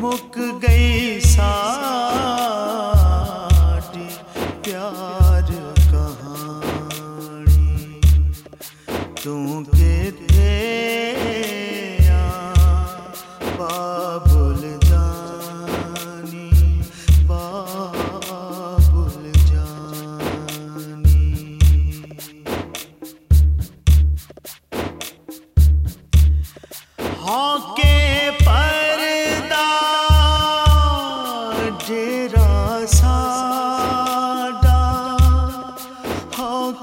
مک گئی سا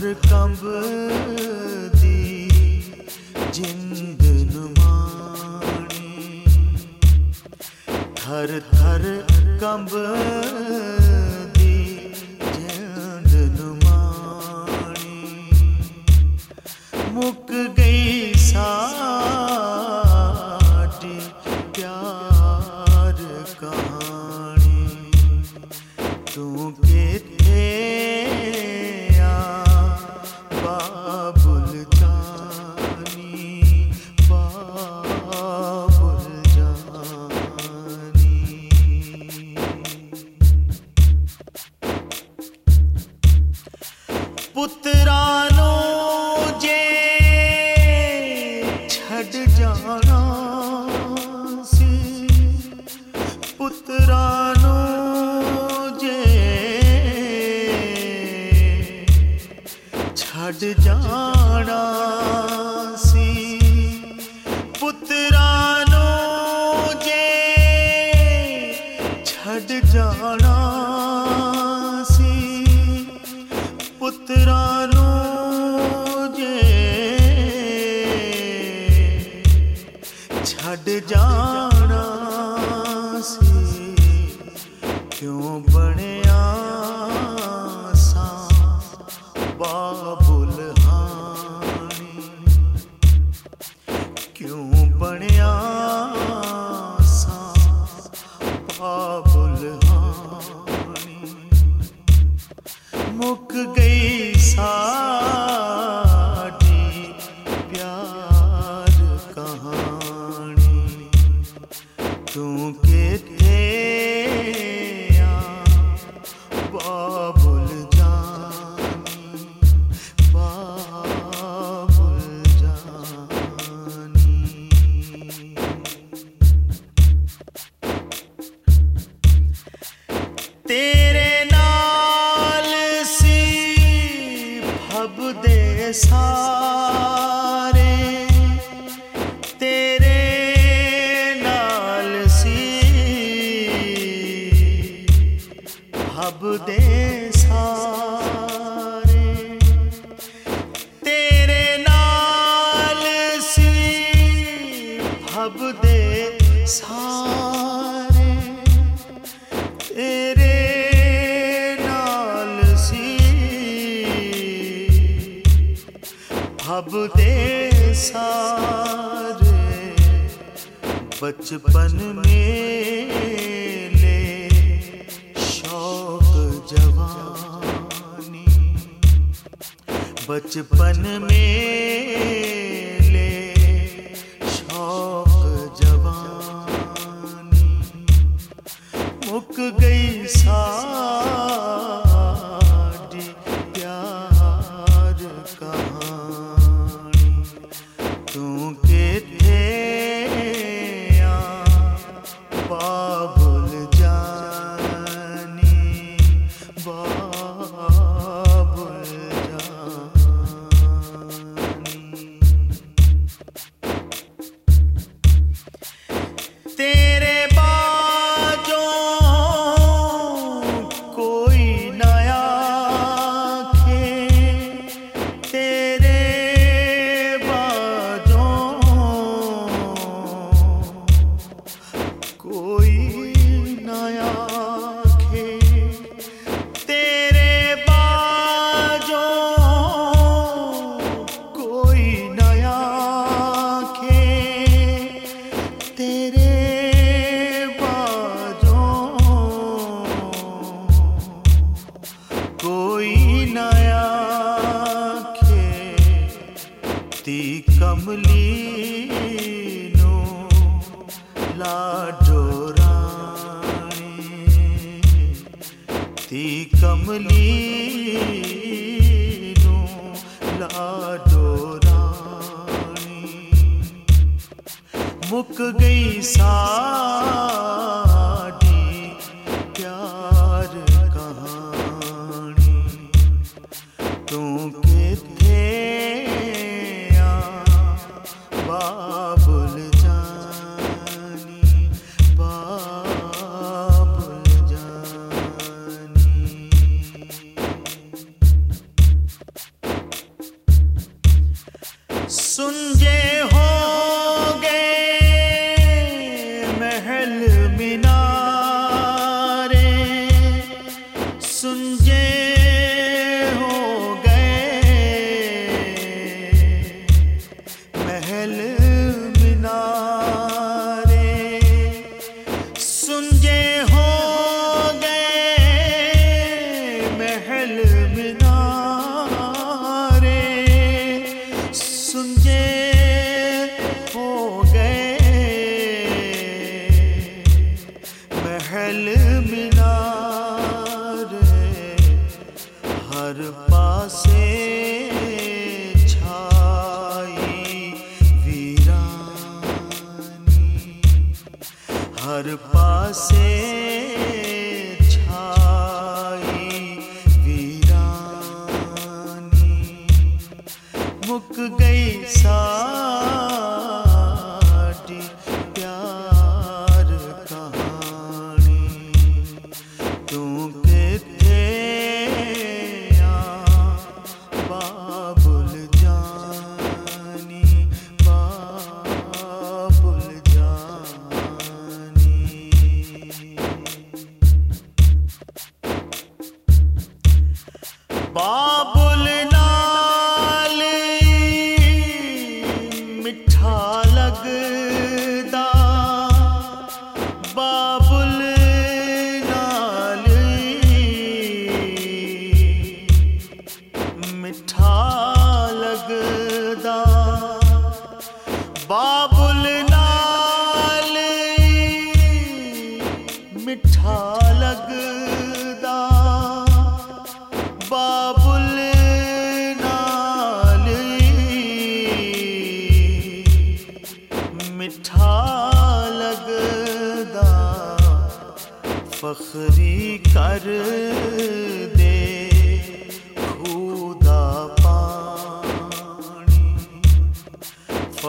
کمب دی جند نمانی تھر تھر کمب دی جند نمانی مک گئی سا جانا چھڈ جانا سی پترا نو جے چھڈ ساتھ حب دے سارے تیرے نال سی حب دے سارے تیرے دے سارے بچپن میں جوانی بچپن میں لا جو تھی کملی نا جو مک گئی سارا سنجے المینار ہر پاسے چھائی ہر پاسے چھائی ویرانی گئی سا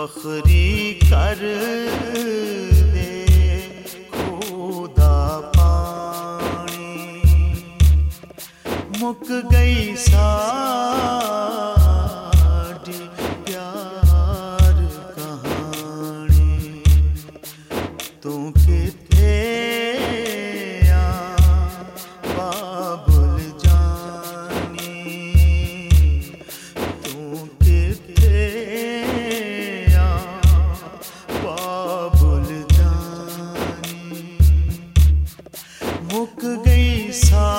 فخری کر دے خدا پانی۔ مک گئی سا گئی سا